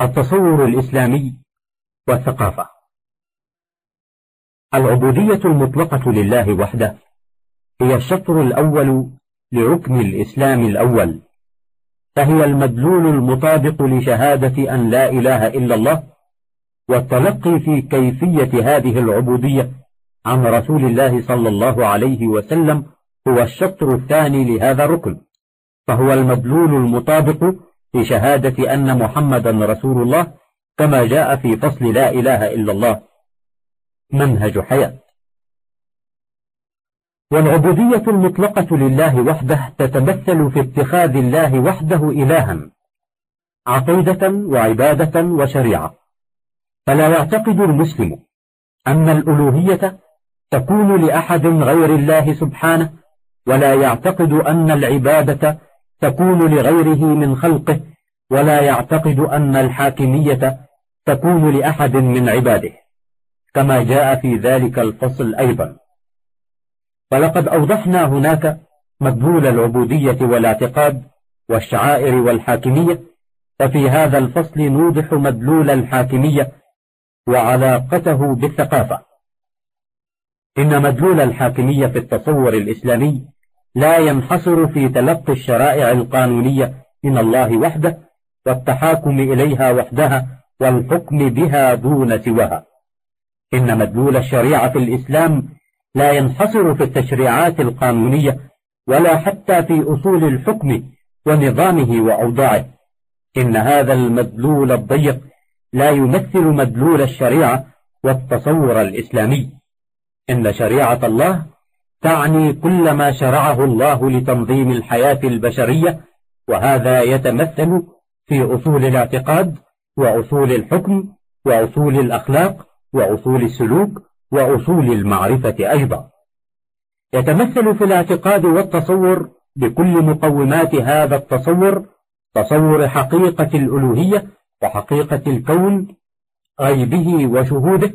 التصور الإسلامي والثقافة. العبودية المطلقة لله وحده هي الشطر الأول لركن الإسلام الأول فهي المدلول المطابق لشهادة أن لا إله إلا الله والتلقي في كيفية هذه العبودية عن رسول الله صلى الله عليه وسلم هو الشطر الثاني لهذا الركن فهو المدلول المطابق لشهادة أن محمدا رسول الله كما جاء في فصل لا إله إلا الله منهج حياة. والعبودية المطلقة لله وحده تتمثل في اتخاذ الله وحده إلها عقيدة وعبادة وشريعة. فلا يعتقد المسلم أن الألوهية تكون لأحد غير الله سبحانه ولا يعتقد أن العبادة تكون لغيره من خلقه ولا يعتقد أن الحاكمية تكون لأحد من عباده كما جاء في ذلك الفصل أيضا. فلقد أوضحنا هناك مدلول العبودية والاعتقاد والشعائر والحاكمية ففي هذا الفصل نوضح مدلول الحاكمية وعلاقته بالثقافة. إن مدلول الحاكمية في التصور الإسلامي لا ينحصر في تلقي الشرائع القانونية من الله وحده والتحاكم إليها وحدها والحكم بها دون سواها. إن مدلول الشريعة في الإسلام لا ينحصر في التشريعات القانونية ولا حتى في أصول الحكم ونظامه وأوضاعه. إن هذا المدلول الضيق لا يمثل مدلول الشريعة والتصور الإسلامي. إن شريعة الله تعني كل ما شرعه الله لتنظيم الحياة البشرية وهذا يتمثل في أصول الاعتقاد وأصول الحكم وأصول الأخلاق وأصول السلوك وأصول المعرفة أيضا. يتمثل في الاعتقاد والتصور بكل مقومات هذا التصور تصور حقيقة الألوهية وحقيقة الكون غيبه وشهوده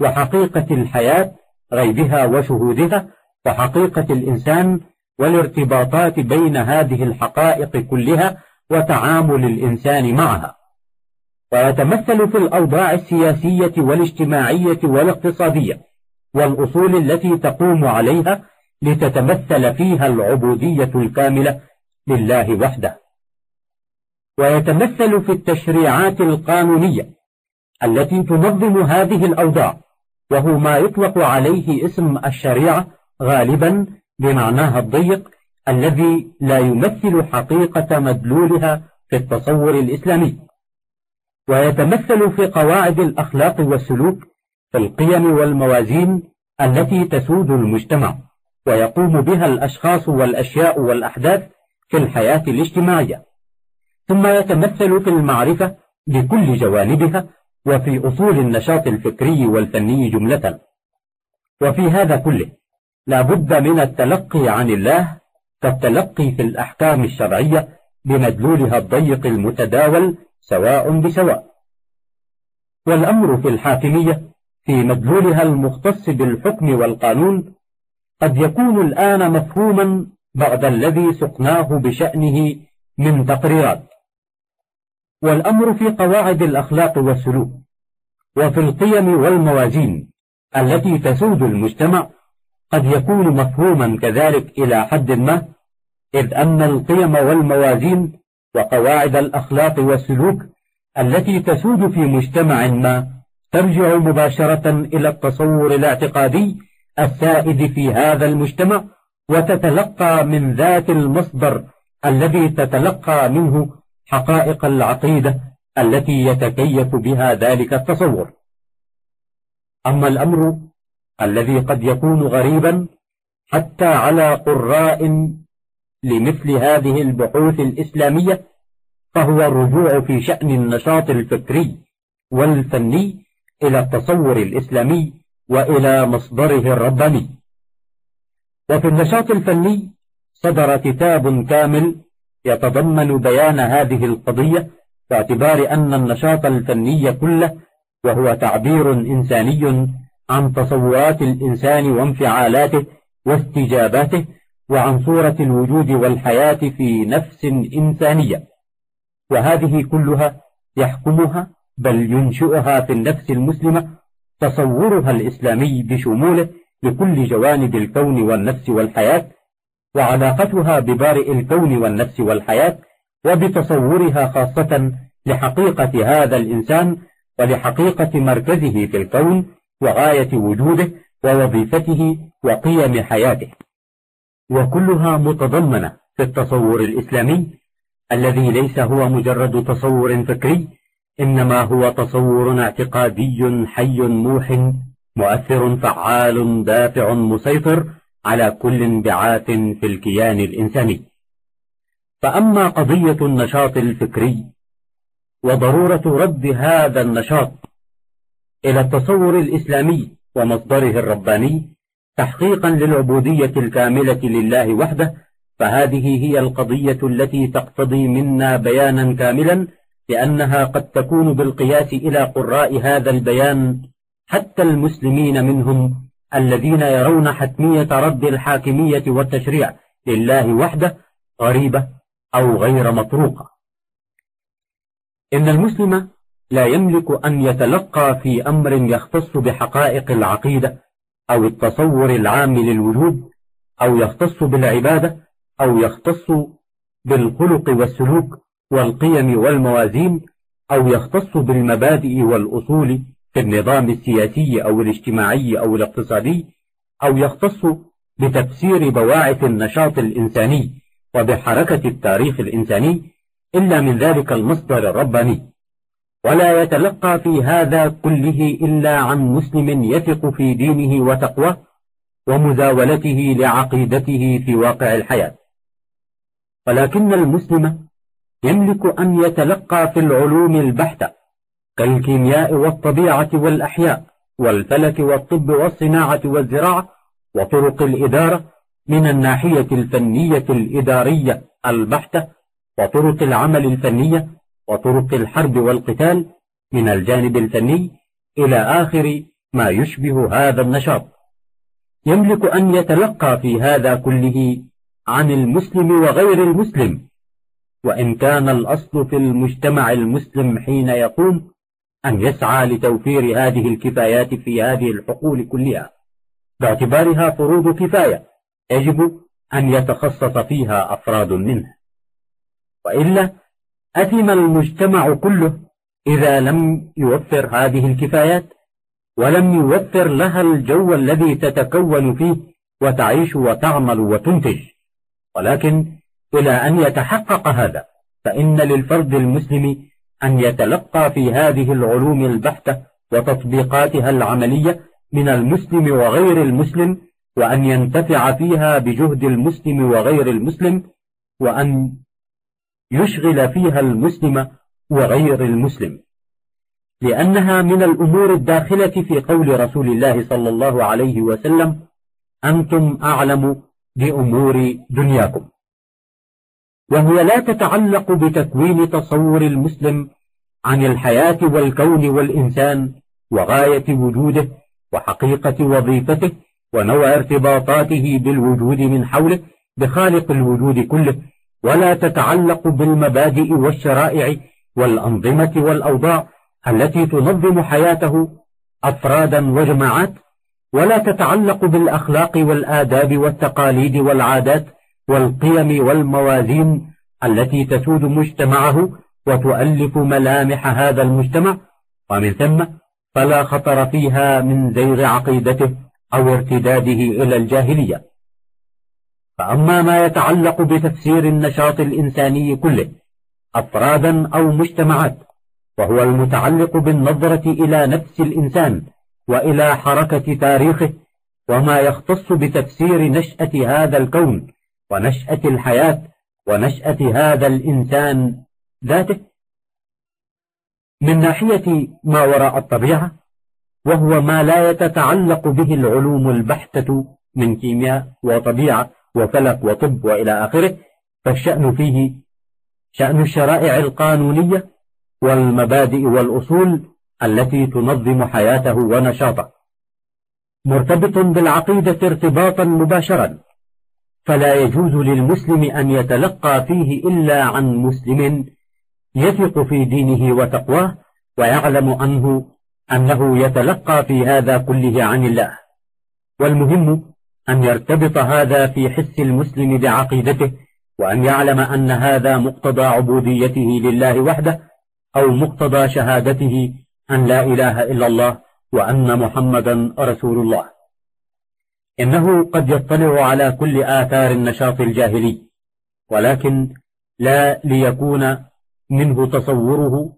وحقيقة الحياة غيبها وشهودها وحقيقة الإنسان والارتباطات بين هذه الحقائق كلها وتعامل الإنسان معها. ويتمثل في الأوضاع السياسية والاجتماعية والاقتصادية والأصول التي تقوم عليها لتتمثل فيها العبودية الكاملة لله وحده. ويتمثل في التشريعات القانونية التي تنظم هذه الأوضاع وهو ما يطلق عليه اسم الشريعة غالبا بمعناها الضيق الذي لا يمثل حقيقة مدلولها في التصور الإسلامي. ويتمثل في قواعد الأخلاق والسلوك في القيم والموازين التي تسود المجتمع ويقوم بها الأشخاص والأشياء والأحداث في الحياة الاجتماعية. ثم يتمثل في المعرفة بكل جوانبها وفي أصول النشاط الفكري والفني جملة. وفي هذا كله لا بد من التلقي عن الله كالتلقي في الأحكام الشرعية بمدلولها الضيق المتداول سواء بسواء. والأمر في الحاكمية في مدلولها المختص بالحكم والقانون قد يكون الآن مفهوما بعد الذي سقناه بشأنه من تقريرات. والأمر في قواعد الأخلاق والسلوك وفي القيم والموازين التي تسود المجتمع قد يكون مفهوما كذلك إلى حد ما إذ أن القيم والموازين وقواعد الأخلاق والسلوك التي تسود في مجتمع ما ترجع مباشرة إلى التصور الاعتقادي السائد في هذا المجتمع وتتلقى من ذات المصدر الذي تتلقى منه حقائق العقيدة التي يتكيف بها ذلك التصور. أما الأمر الذي قد يكون غريبا حتى على قراء لمثل هذه البحوث الإسلامية فهو الرجوع في شأن النشاط الفكري والفني إلى التصور الإسلامي وإلى مصدره الرباني. وفي النشاط الفني صدر كتاب كامل يتضمن بيان هذه القضية باعتبار أن النشاط الفني كله وهو تعبير إنساني عن تصورات الإنسان وانفعالاته واستجاباته وعن صورة الوجود والحياة في نفس إنسانية. وهذه كلها يحكمها بل ينشئها في النفس المسلمة تصورها الإسلامي بشموله لكل جوانب الكون والنفس والحياة وعلاقتها ببارئ الكون والنفس والحياة وبتصورها خاصة لحقيقة هذا الإنسان ولحقيقة مركزه في الكون وغاية وجوده ووظيفته وقيم حياته. وكلها متضمنة في التصور الإسلامي الذي ليس هو مجرد تصور فكري إنما هو تصور اعتقادي حي موح مؤثر فعال دافع مسيطر على كل انبعاث في الكيان الإنساني. فأما قضية النشاط الفكري وضرورة رد هذا النشاط إلى التصور الإسلامي ومصدره الرباني تحقيقا للعبودية الكاملة لله وحده فهذه هي القضية التي تقتضي منا بيانا كاملا لأنها قد تكون بالقياس إلى قراء هذا البيان حتى المسلمين منهم الذين يرون حتمية رد الحاكمية والتشريع لله وحده غريبة أو غير مطروقة. إن المسلم لا يملك أن يتلقى في أمر يختص بحقائق العقيدة أو التصور العام للوجود أو يختص بالعبادة أو يختص بالخلق والسلوك والقيم والموازين أو يختص بالمبادئ والأصول في النظام السياسي أو الاجتماعي أو الاقتصادي أو يختص بتفسير بواعث النشاط الإنساني وبحركة التاريخ الإنساني إلا من ذلك المصدر الرباني. ولا يتلقى في هذا كله إلا عن مسلم يثق في دينه وتقواه ومزاولته لعقيدته في واقع الحياة. ولكن المسلم يملك أن يتلقى في العلوم البحتة كالكيمياء والطبيعة والأحياء والفلك والطب والصناعة والزراعة وطرق الإدارة من الناحية الفنية الإدارية البحتة وطرق العمل الفنية وطرق الحرب والقتال من الجانب الفني إلى آخر ما يشبه هذا النشاط. يملك أن يتلقى في هذا كله عن المسلم وغير المسلم وإن كان الأصل في المجتمع المسلم حين يقوم أن يسعى لتوفير هذه الكفايات في هذه الحقول كلها. باعتبارها فروض كفاية يجب أن يتخصص فيها أفراد منها. وإلا أثم المجتمع كله إذا لم يوفر هذه الكفايات ولم يوفر لها الجو الذي تتكون فيه وتعيش وتعمل وتنتج. ولكن إلى أن يتحقق هذا فإن للفرد المسلم أن يتلقى في هذه العلوم البحتة وتطبيقاتها العملية من المسلم وغير المسلم وأن ينتفع فيها بجهد المسلم وغير المسلم وأن يشغل فيها المسلم وغير المسلم. لأنها من الأمور الداخلة في قول رسول الله صلى الله عليه وسلم أنتم أعلم بأمور دنياكم. وهي لا تتعلق بتكوين تصور المسلم عن الحياة والكون والإنسان وغاية وجوده وحقيقة وظيفته ونوع ارتباطاته بالوجود من حوله بخالق الوجود كله ولا تتعلق بالمبادئ والشرائع والأنظمة والأوضاع التي تنظم حياته أفرادا وجماعات ولا تتعلق بالأخلاق والآداب والتقاليد والعادات والقيم والموازين التي تسود مجتمعه وتؤلف ملامح هذا المجتمع ومن ثم فلا خطر فيها من زيغ عقيدته أو ارتداده إلى الجاهلية. فأما ما يتعلق بتفسير النشاط الإنساني كله أفرادا أو مجتمعات وهو المتعلق بالنظرة إلى نفس الإنسان وإلى حركة تاريخه وما يختص بتفسير نشأة هذا الكون ونشأة الحياة ونشأة هذا الإنسان ذاته. من ناحية ما وراء الطبيعة وهو ما لا يتتعلق به العلوم البحتة من كيمياء وطبيعة وفلك وطب وإلى آخره فالشأن فيه شأن الشرائع القانونية والمبادئ والأصول التي تنظم حياته ونشاطه. مرتبط بالعقيدة ارتباطا مباشرا فلا يجوز للمسلم أن يتلقى فيه إلا عن مسلم يثق في دينه وتقواه ويعلم أنه أنه يتلقى في هذا كله عن الله. والمهم أن يرتبط هذا في حس المسلم بعقيدته وأن يعلم أن هذا مقتضى عبوديته لله وحده أو مقتضى شهادته أن لا إله إلا الله وأن محمدا رسول الله. إنه قد يطلع على كل آثار النشاط الجاهلي ولكن لا ليكون منه تصوره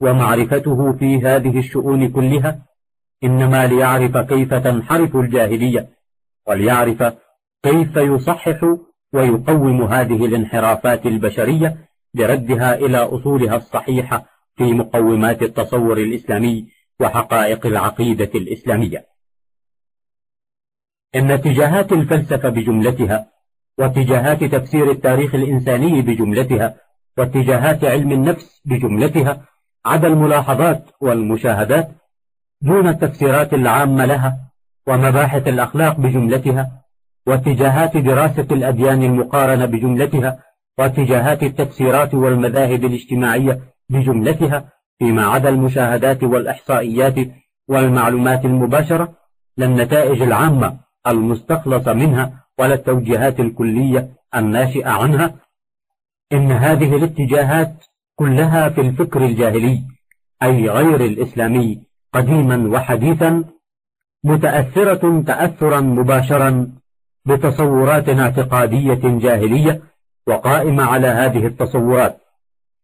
ومعرفته في هذه الشؤون كلها إنما ليعرف كيف تنحرف الجاهلية. وليعرف كيف يصحح ويقوم هذه الانحرافات البشرية بردها إلى أصولها الصحيحة في مقومات التصور الإسلامي وحقائق العقيدة الإسلامية. إن اتجاهات الفلسفة بجملتها واتجاهات تفسير التاريخ الإنساني بجملتها واتجاهات علم النفس بجملتها عدا الملاحظات والمشاهدات دون التفسيرات العامة لها ومباحث الأخلاق بجملتها واتجاهات دراسة الأديان المقارنة بجملتها واتجاهات التفسيرات والمذاهب الاجتماعية بجملتها فيما عدا المشاهدات والإحصائيات والمعلومات المباشرة للنتائج العامة المستخلصة منها ولا التوجيهات الكلية الناشئة عنها. إن هذه الاتجاهات كلها في الفكر الجاهلي أي غير الإسلامي قديما وحديثا متأثرة تأثرا مباشرا بتصورات اعتقادية جاهلية وقائمة على هذه التصورات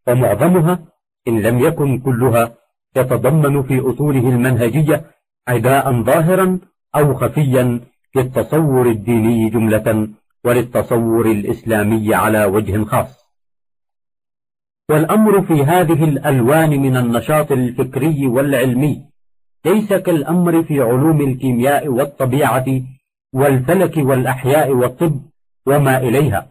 ومعظمها إن لم يكن كلها يتضمن في أصوله المنهجية عداء ظاهرا أو خفيا للتصور الديني جملة وللتصور الإسلامي على وجه خاص. والأمر في هذه الألوان من النشاط الفكري والعلمي ليس كالأمر في علوم الكيمياء والطبيعة والفلك والأحياء والطب وما إليها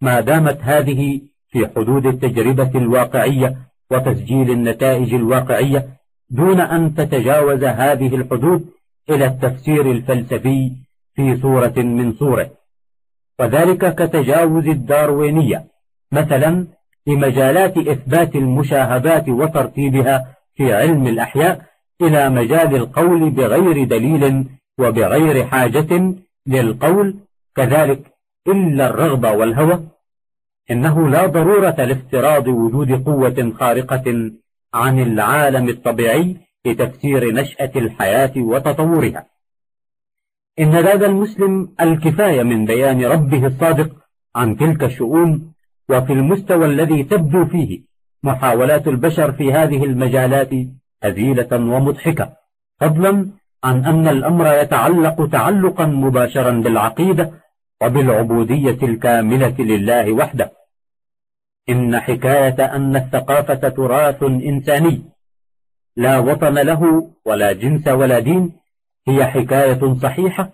ما دامت هذه في حدود التجربة الواقعية وتسجيل النتائج الواقعية دون أن تتجاوز هذه الحدود إلى التفسير الفلسفي في صورة من صوره. وذلك كتجاوز الداروينية مثلا لمجالات إثبات المشاهدات وترتيبها في علم الأحياء إلى مجال القول بغير دليل وبغير حاجة للقول. كذلك إلا الرغبة والهوى إنه لا ضرورة لافتراض وجود قوة خارقة عن العالم الطبيعي لتفسير نشأة الحياة وتطورها. إن لدى المسلم الكفاية من بيان ربه الصادق عن تلك الشؤون وفي المستوى الذي تبدو فيه محاولات البشر في هذه المجالات هزيلة ومضحكة. فضلا عن أن الأمر يتعلق تعلقا مباشرا بالعقيدة وبالعبودية الكاملة لله وحده. إن حكاية أن الثقافة تراث إنساني لا وطن له ولا جنس ولا دين هي حكاية صحيحة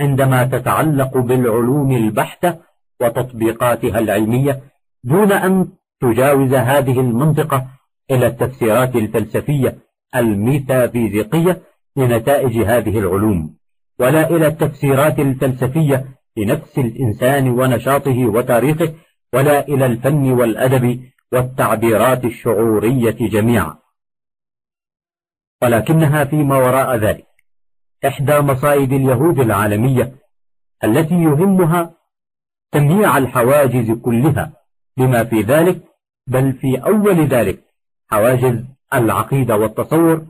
عندما تتعلق بالعلوم البحتة وتطبيقاتها العلمية دون أن تجاوز هذه المنطقة إلى التفسيرات الفلسفية. الميتافيزيقية لنتائج هذه العلوم ولا إلى التفسيرات الفلسفية لنفس الإنسان ونشاطه وتاريخه ولا إلى الفن والأدب والتعبيرات الشعورية جميعا. ولكنها فيما وراء ذلك إحدى مصائد اليهود العالمية التي يهمها تمييع الحواجز كلها بما في ذلك بل في أول ذلك حواجز العقيدة والتصور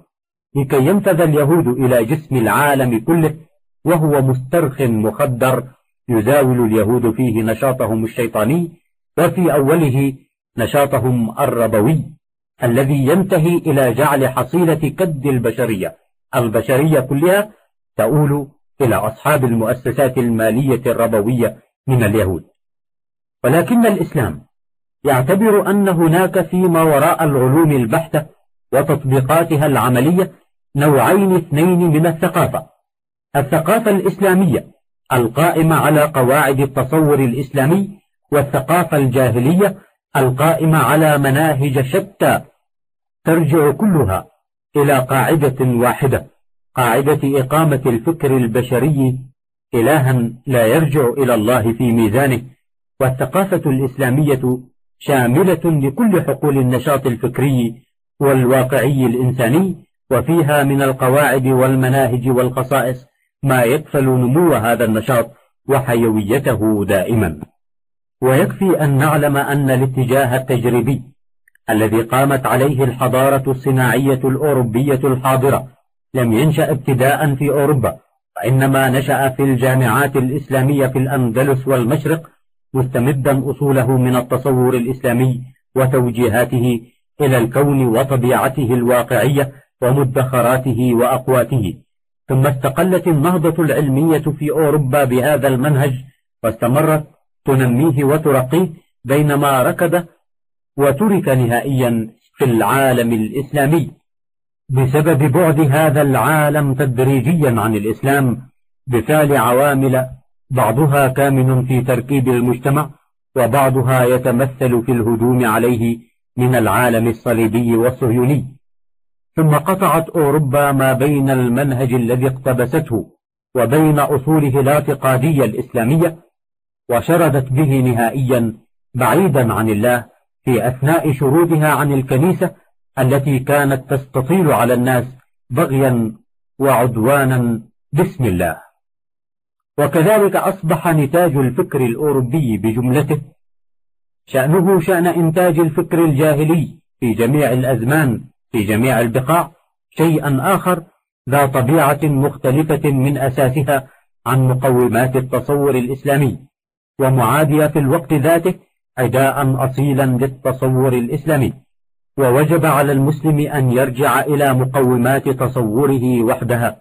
لكي ينفذ اليهود إلى جسم العالم كله وهو مسترخ مخدر يزاول اليهود فيه نشاطهم الشيطاني وفي أوله نشاطهم الربوي الذي ينتهي إلى جعل حصيلة كد البشرية. البشرية كلها تؤول إلى أصحاب المؤسسات المالية الربوية من اليهود. ولكن الإسلام يعتبر أن هناك فيما وراء العلوم البحتة وتطبيقاتها العملية نوعين اثنين من الثقافة. الثقافة الإسلامية القائمة على قواعد التصور الإسلامي والثقافة الجاهلية القائمة على مناهج شتى ترجع كلها إلى قاعدة واحدة قاعدة إقامة الفكر البشري. إلها لا يرجع إلى الله في ميزانه. والثقافة الإسلامية شاملة لكل حقول النشاط الفكري والواقعي الإنساني وفيها من القواعد والمناهج والخصائص ما يكفل نمو هذا النشاط وحيويته دائما. ويكفي أن نعلم أن الاتجاه التجريبي الذي قامت عليه الحضارة الصناعية الأوروبية الحاضرة لم ينشأ ابتداء في أوروبا وإنما نشأ في الجامعات الإسلامية في الأندلس والمشرق مستمدا أصوله من التصور الإسلامي وتوجيهاته إلى الكون وطبيعته الواقعية ومدخراته وأقواته. ثم استقلت النهضة العلمية في أوروبا بهذا المنهج واستمرت تنميه وترقيه بينما ركض وترك نهائيا في العالم الإسلامي. بسبب بعد هذا العالم تدريجيا عن الإسلام بفعل عوامل بعضها كامن في تركيب المجتمع وبعضها يتمثل في الهجوم عليه من العالم الصليبي والصهيوني ثم قطعت أوروبا ما بين المنهج الذي اقتبسته وبين أصوله الاعتقادية الإسلامية وشردت به نهائيا بعيدا عن الله في أثناء شرودها عن الكنيسة التي كانت تستطيل على الناس بغيا وعدوانا باسم الله. وكذلك أصبح نتاج الفكر الأوروبي بجملته شأنه شأن إنتاج الفكر الجاهلي في جميع الأزمان في جميع البقاع شيئا آخر ذا طبيعة مختلفة من أساسها عن مقومات التصور الإسلامي ومعادية في الوقت ذاته أداء أصيلا للتصور الإسلامي ووجب على المسلم أن يرجع إلى مقومات تصوره وحدها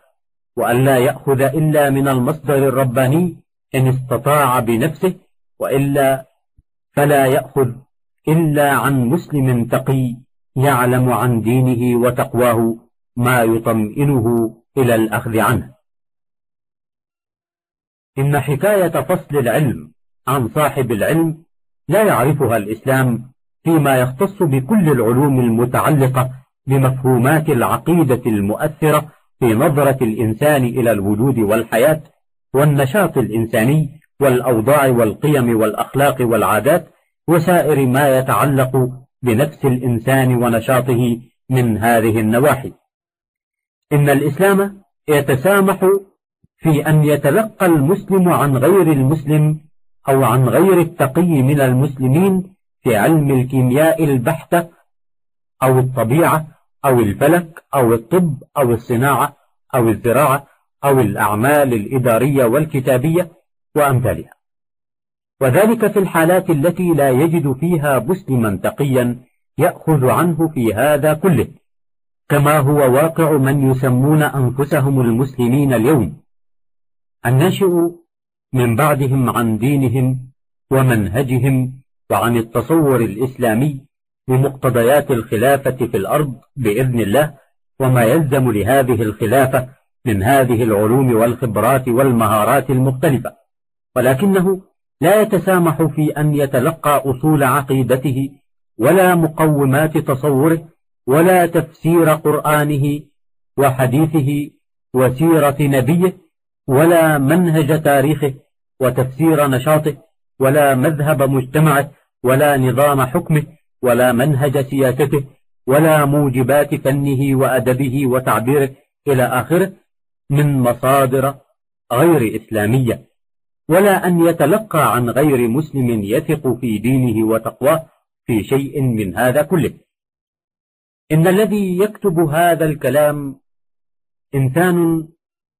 وأن لا يأخذ إلا من المصدر الرباني إن استطاع بنفسه وإلا فلا يأخذ إلا عن مسلم تقي يعلم عن دينه وتقواه ما يطمئنه إلى الأخذ عنه. إن حكاية فصل العلم عن صاحب العلم لا يعرفها الإسلام فيما يختص بكل العلوم المتعلقة بمفهومات العقيدة المؤثرة في نظرة الإنسان إلى الوجود والحياة والنشاط الإنساني والأوضاع والقيم والأخلاق والعادات وسائر ما يتعلق بنفس الإنسان ونشاطه من هذه النواحي. إن الإسلام يتسامح في أن يتلقى المسلم عن غير المسلم أو عن غير التقي من المسلمين في علم الكيمياء البحتة أو الطبيعة أو الفلك أو الطب أو الصناعة أو الزراعة أو الأعمال الإدارية والكتابية وأمثالها. وذلك في الحالات التي لا يجد فيها مسلما تقيا يأخذ عنه في هذا كله كما هو واقع من يسمون أنفسهم المسلمين اليوم. الناشئ من بعدهم عن دينهم ومنهجهم وعن التصور الإسلامي بمقتضيات الخلافة في الأرض بإذن الله وما يلزم لهذه الخلافة من هذه العلوم والخبرات والمهارات المختلفة. ولكنه لا يتسامح في أن يتلقى أصول عقيدته ولا مقومات تصوره ولا تفسير قرآنه وحديثه وسيرة نبيه ولا منهج تاريخه وتفسير نشاطه ولا مذهب مجتمعه ولا نظام حكمه ولا منهج سياسته ولا موجبات فنه وأدبه وتعبيره إلى آخره من مصادر غير إسلامية. ولا أن يتلقى عن غير مسلم يثق في دينه وتقواه في شيء من هذا كله. إن الذي يكتب هذا الكلام إنسان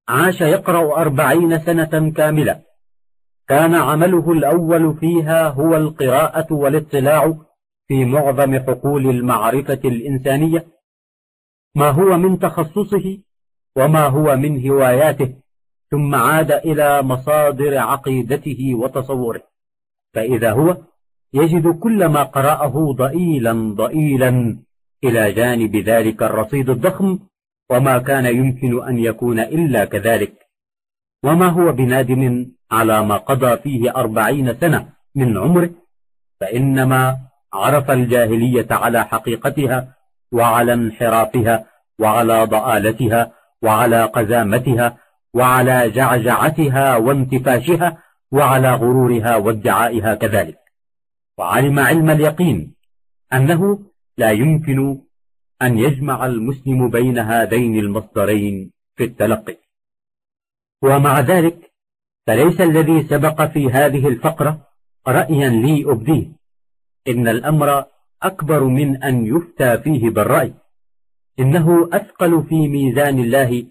عاش يقرأ أربعين سنة كاملة. كان عمله الأول فيها هو القراءة والاطلاع في معظم حقول المعرفة الإنسانية. ما هو من تخصصه وما هو من هواياته. ثم عاد إلى مصادر عقيدته وتصوره. فإذا هو يجد كل ما قرأه ضئيلا ضئيلا إلى جانب ذلك الرصيد الضخم وما كان يمكن أن يكون إلا كذلك. وما هو بنادم على ما قضى فيه أربعين سنة من عمره فإنما عرف الجاهلية على حقيقتها وعلى انحرافها وعلى ضآلتها وعلى قزامتها وعلى جعجعتها وانتفاشها وعلى غرورها وادعائها كذلك. وعلم علم اليقين أنه لا يمكن أن يجمع المسلم بين هذين المصدرين في التلقي. ومع ذلك فليس الذي سبق في هذه الفقرة رأيا لي أبديه إن الأمر أكبر من أن يفتى فيه بالرأي. إنه أثقل في ميزان الله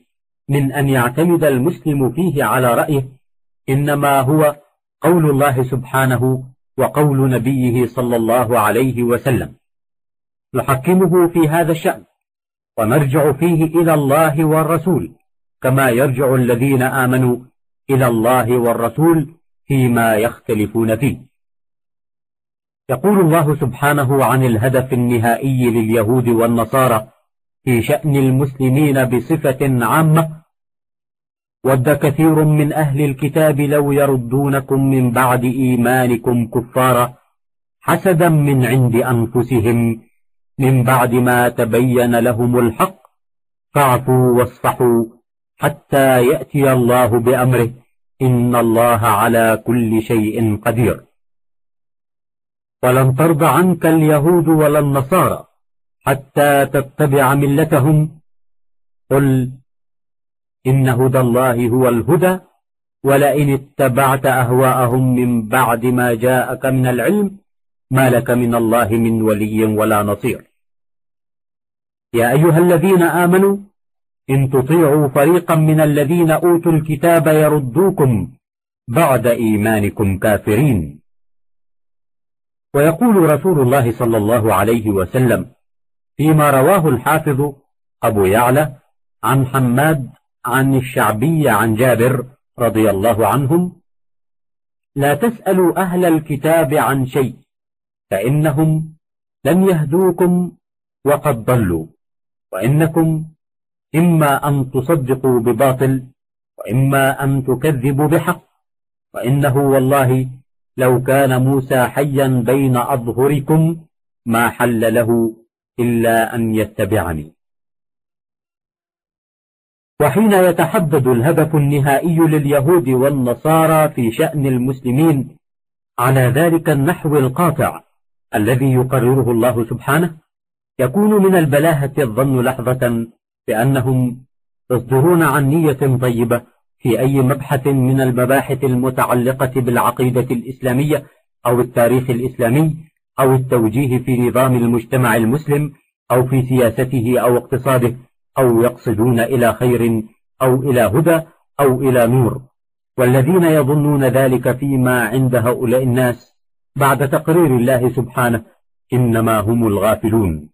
من أن يعتمد المسلم فيه على رأيه إنما هو قول الله سبحانه وقول نبيه صلى الله عليه وسلم. نحكمه في هذا الشأن ونرجع فيه إلى الله والرسول كما يرجع الذين آمنوا إلى الله والرسول فيما يختلفون فيه. يقول الله سبحانه عن الهدف النهائي لليهود والنصارى في شأن المسلمين بصفة عامة ود كثير من أهل الكتاب لو يردونكم من بعد إيمانكم كفارا حسدا من عند أنفسهم من بعد ما تبين لهم الحق فاعفوا واصفحوا حتى يأتي الله بأمره إن الله على كل شيء قدير ولن ترضى عنك اليهود ولا النصارى حتى تتبع ملتهم قل إن هدى الله هو الهدى ولئن اتبعت أهواءهم من بعد ما جاءك من العلم ما لك من الله من ولي ولا نصير. يا أيها الذين آمنوا إن تطيعوا فريقا من الذين أوتوا الكتاب يردوكم بعد إيمانكم كافرين. ويقول رسول الله صلى الله عليه وسلم فيما رواه الحافظ أبو يعلى عن حماد عن الشعبي عن جابر رضي الله عنهم لا تسألوا أهل الكتاب عن شيء فإنهم لم يهدوكم وقد ضلوا وإنكم إما أن تصدقوا بباطل وإما أن تكذبوا بحق وإنه والله لو كان موسى حيا بين أظهركم ما حل له إلا أن يتبعني. وحين يتحدد الهدف النهائي لليهود والنصارى في شأن المسلمين على ذلك النحو القاطع الذي يقرره الله سبحانه يكون من البلاهة الظن لحظة بأنهم يصدرون عن نية طيبة في أي مبحث من المباحث المتعلقة بالعقيدة الإسلامية أو التاريخ الإسلامي أو التوجيه في نظام المجتمع المسلم أو في سياسته أو اقتصاده. أو يقصدون إلى خير أو إلى هدى أو إلى نور. والذين يظنون ذلك فيما عند هؤلاء الناس بعد تقرير الله سبحانه إنما هم الغافلون.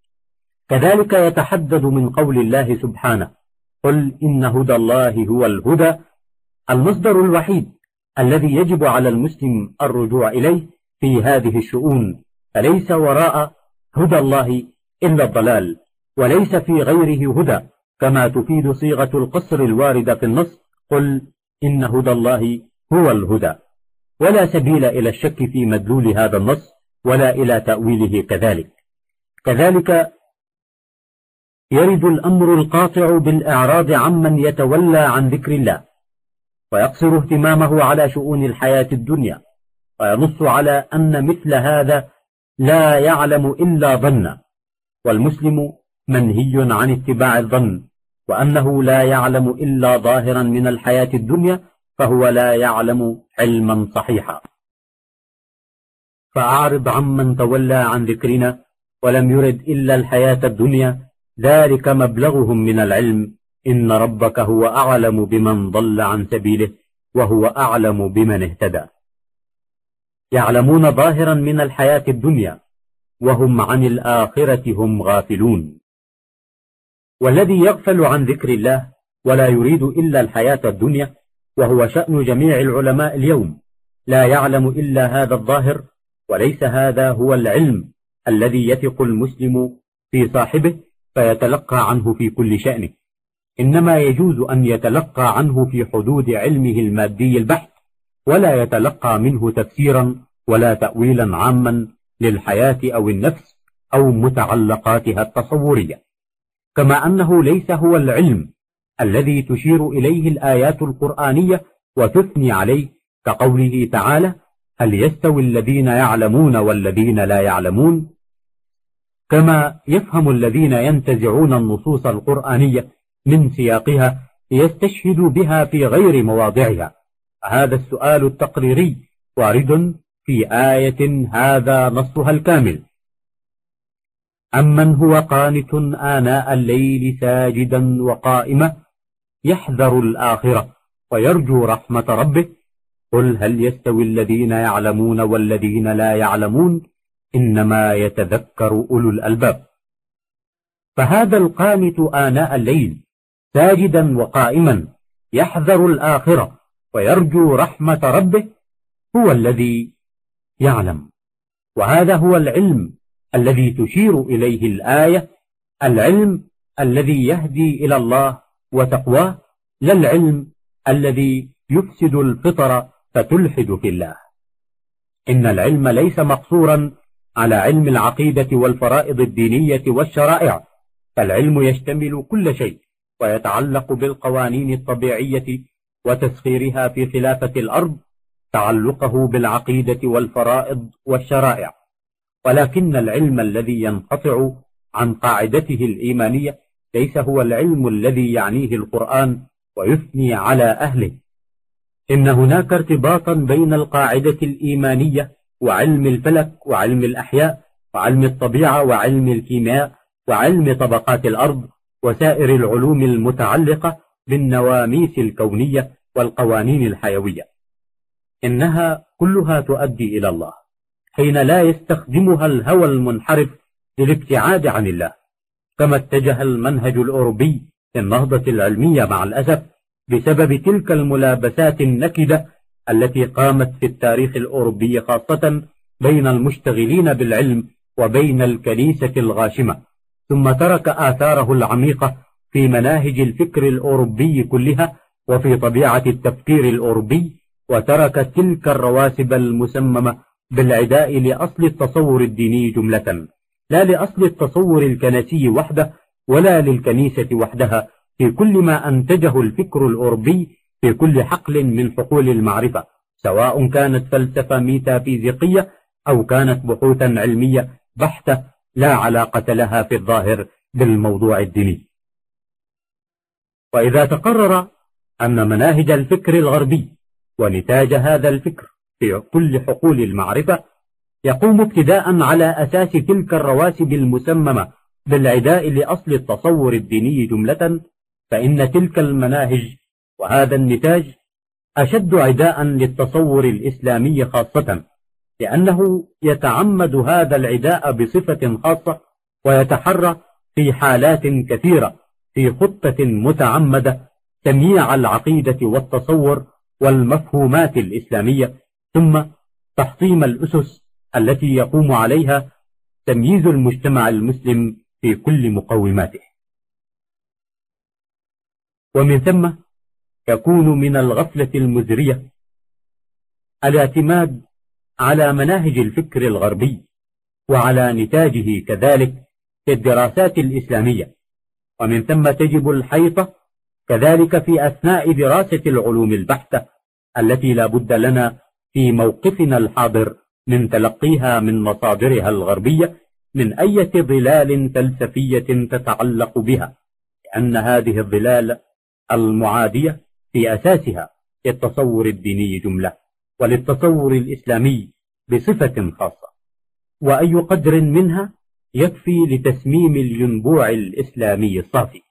كذلك يتحدد من قول الله سبحانه قل إن هدى الله هو الهدى المصدر الوحيد الذي يجب على المسلم الرجوع إليه في هذه الشؤون فليس وراء هدى الله إلا الضلال. وليس في غيره هدى كما تفيد صيغة القصر الواردة في النص قل إن هدى الله هو الهدى. ولا سبيل إلى الشك في مدلول هذا النص ولا إلى تأويله كذلك. كذلك يرد الأمر القاطع بالإعراض عمن يتولى عن ذكر الله ويقصر اهتمامه على شؤون الحياة الدنيا وينص على أن مثل هذا لا يعلم إلا ظنا والمسلم منهي عن اتباع الظن وأنه لا يعلم إلا ظاهرا من الحياة الدنيا فهو لا يعلم علما صحيحا. فأعرض عمن تولى عن ذكرنا ولم يرد إلا الحياة الدنيا ذلك مبلغهم من العلم. إن ربك هو أعلم بمن ضل عن سبيله وهو أعلم بمن اهتدى. يعلمون ظاهرا من الحياة الدنيا وهم عن الآخرة هم غافلون. والذي يغفل عن ذكر الله ولا يريد إلا الحياة الدنيا وهو شأن جميع العلماء اليوم. لا يعلم إلا هذا الظاهر وليس هذا هو العلم الذي يثق المسلم في صاحبه فيتلقى عنه في كل شأنه. إنما يجوز أن يتلقى عنه في حدود علمه المادي البحث ولا يتلقى منه تفسيرا ولا تأويلا عاما للحياة أو النفس أو متعلقاتها التصورية. كما أنه ليس هو العلم الذي تشير إليه الآيات القرآنية وتثني عليه كقوله تعالى هل يستوي الذين يعلمون والذين لا يعلمون؟ كما يفهم الذين ينتزعون النصوص القرآنية من سياقها يستشهد بها في غير مواضعها. هذا السؤال التقريري وارد في آية هذا نصها الكامل. أمن هو قانت آناء الليل ساجدا وقائما يحذر الآخرة ويرجو رحمة ربه قل هل يستوي الذين يعلمون والذين لا يعلمون إنما يتذكر أولو الألباب فهذا القانت آناء الليل ساجدا وقائما يحذر الآخرة ويرجو رحمة ربه هو الذي يعلم وهذا هو العلم الذي تشير إليه الآية العلم الذي يهدي إلى الله وتقواه لا العلم الذي يفسد الفطر فتلحد في الله. إن العلم ليس مقصورا على علم العقيدة والفرائض الدينية والشرائع فالعلم يشتمل كل شيء ويتعلق بالقوانين الطبيعية وتسخيرها في خلافة الأرض تعلقه بالعقيدة والفرائض والشرائع. ولكن العلم الذي ينقطع عن قاعدته الإيمانية ليس هو العلم الذي يعنيه القرآن ويثني على أهله. إن هناك ارتباطا بين القاعدة الإيمانية وعلم الفلك وعلم الأحياء وعلم الطبيعة وعلم الكيمياء وعلم طبقات الأرض وسائر العلوم المتعلقة بالنواميس الكونية والقوانين الحيوية. إنها كلها تؤدي إلى الله. حين لا يستخدمها الهوى المنحرف للابتعاد عن الله كما اتجه المنهج الأوروبي في النهضة العلمية مع الأسف بسبب تلك الملابسات النكدة التي قامت في التاريخ الأوروبي خاصة بين المشتغلين بالعلم وبين الكنيسة الغاشمة ثم ترك آثاره العميقة في مناهج الفكر الأوروبي كلها وفي طبيعة التفكير الأوروبي وترك تلك الرواسب المسممة بالعداء لأصل التصور الديني جملة لا لأصل التصور الكنسي وحده ولا للكنيسة وحدها في كل ما أنتجه الفكر الأوروبي في كل حقل من حقول المعرفة سواء كانت فلسفة ميتافيزيقية أو كانت بحوثا علمية بحتة لا علاقة لها في الظاهر بالموضوع الديني. وإذا تقرر أن مناهج الفكر الغربي ونتاج هذا الفكر في كل حقول المعرفة يقوم ابتداء على أساس تلك الرواسب المسممة بالعداء لأصل التصور الديني جملة فإن تلك المناهج وهذا النتاج أشد عداء للتصور الإسلامي خاصة لأنه يتعمد هذا العداء بصفة خاصة ويتحرى في حالات كثيرة في خطة متعمدة تمييع العقيدة والتصور والمفهومات الإسلامية. ثم تحطيم الأسس التي يقوم عليها تمييز المجتمع المسلم في كل مقوماته. ومن ثم يكون من الغفلة المزرية الاعتماد على مناهج الفكر الغربي وعلى نتاجه كذلك في الدراسات الإسلامية. ومن ثم تجب الحيطة كذلك في أثناء دراسة العلوم البحتة التي لا بد لنا في موقفنا الحاضر من تلقيها من مصادرها الغربية من أي ظلال فلسفية تتعلق بها لأن هذه الظلال المعادية في أساسها للتصور الديني جملة وللتصور الإسلامي بصفة خاصة وأي قدر منها يكفي لتسميم الينبوع الإسلامي الصافي.